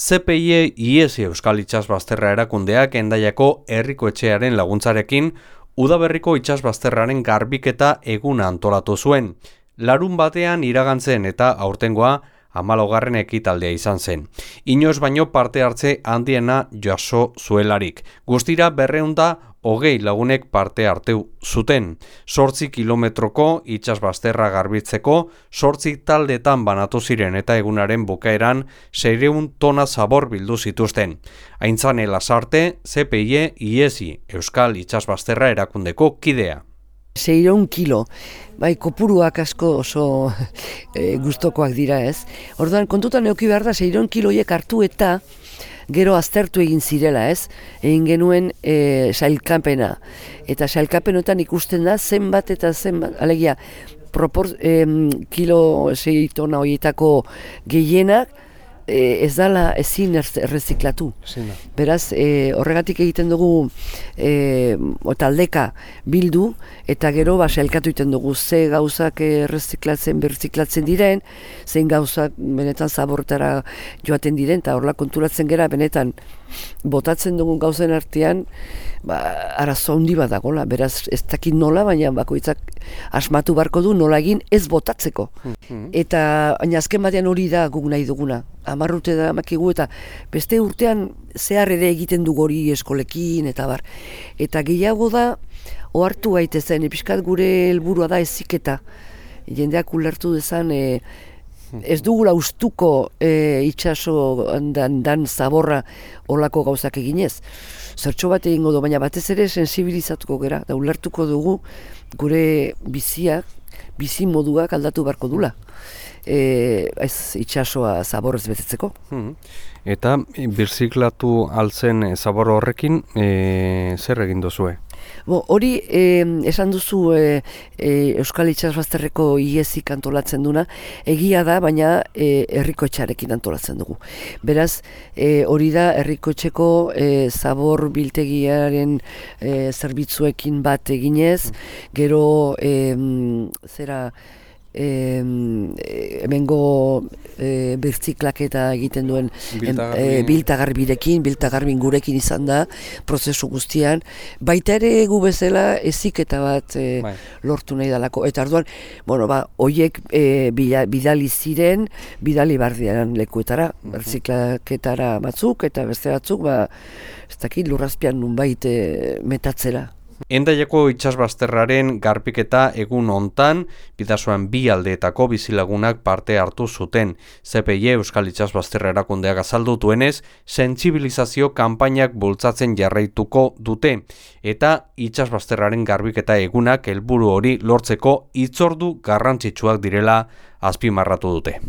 CPIE IESI Euskal Itxasbazterra erakundeak endaiako herriko etxearen laguntzarekin udaberriko itxasbazterraren garbiketa eguna antolatu zuen. Larun batean iragantzen eta aurtengoa amalogarren ekitaldea izan zen. Inoz baino parte hartze handiena jaso zuelarik. Guztira berreunda hogei lagunek parte harteu zuten. Sortzi kilometroko itxasbazterra garbitzeko, sortzi taldetan banatu ziren eta egunaren bukaeran seireun tona zabor bildu zituzten. Aintzane lasarte, CPIE, IESI, Euskal Itxasbazterra erakundeko kidea. Seireun kilo, bai kopuruak asko oso e, gustokoak dira ez. Orduan kontutan euki behar da seireun kiloiek hartu eta gero aztertu egin zirela, ez? Egin genuen e, sailkapena. Eta sailkapenotan ikusten da zenbat eta zenbat, alegia, propor, e, kilo zei tona horietako gehienak, e, ez dala ezin erreziklatu. Beraz, e, horregatik egiten dugu e, taldeka bildu, eta gero ba, elkatu egiten dugu ze gauzak erreziklatzen, berziklatzen diren, zein gauzak benetan zabortara joaten diren, eta horla konturatzen gera benetan botatzen dugun gauzen artean, ba, arazo handi bat dagoela, beraz ez dakit nola, baina bakoitzak asmatu barko du nola egin ez botatzeko. Hmm. Eta baina azken batean hori da guk nahi duguna. Amarrute da makigu eta beste urtean zehar ere egiten du hori eskolekin eta bar. Eta gehiago da ohartu gaitezen, episkat gure helburua da eziketa. Jendeak ulertu dezan e, ez dugula ustuko e, itxaso dan, dan zaborra olako gauzak eginez. Zertxo bat egingo du, baina batez ere sensibilizatuko gera, da ulertuko dugu gure biziak, bizi moduak aldatu beharko dula. E, ez itxasoa zaborrez betetzeko. Hmm. Eta birziklatu altzen zabor horrekin e, zer egin duzue? Bo, hori e, esan duzu e, e, Euskal Itxasbazterreko iezik antolatzen duna, egia da, baina e, herriko etxarekin antolatzen dugu. Beraz, e, hori da herriko etxeko e, zabor biltegiaren e, zerbitzuekin bat eginez, mm. gero e, zera e, hemengo e, eta egiten duen biltagarbirekin, biltagarbin gurekin izan da, prozesu guztian, baita ere gu bezala eziketa bat e, bai. lortu nahi dalako. Eta arduan, bueno, ba, oiek e, bidali ziren, bidali bardian lekuetara, uh -huh. batzuk, eta beste batzuk, ba, ez dakit lurrazpian nun baite metatzera. Endaiako itxasbazterraren garpiketa egun hontan, bidazoan bi aldeetako bizilagunak parte hartu zuten. CPI Euskal Itxasbazterra erakundeak azaldu duenez, sentsibilizazio kanpainak bultzatzen jarraituko dute. Eta itxasbazterraren garbiketa egunak helburu hori lortzeko itzordu garrantzitsuak direla azpimarratu dute.